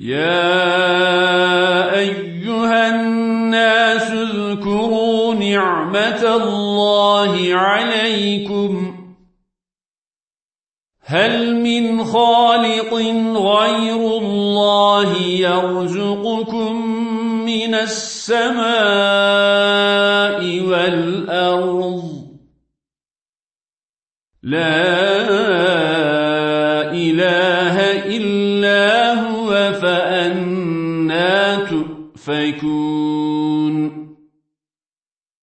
يا أيها الناس اذكروا نعمة الله عليكم. هل من خالق غير الله يرزقكم من السماء والأرض؟ لا إله فأنا تؤفكون.